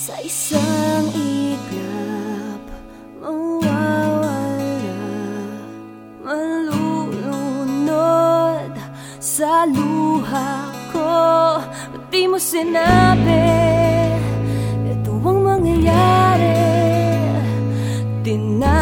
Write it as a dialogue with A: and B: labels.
A: Sa isang iglap Mawawala. Malulunod Sa luha ko. Ba't di mo sinabi Ito ang mangyayari? Tinatanong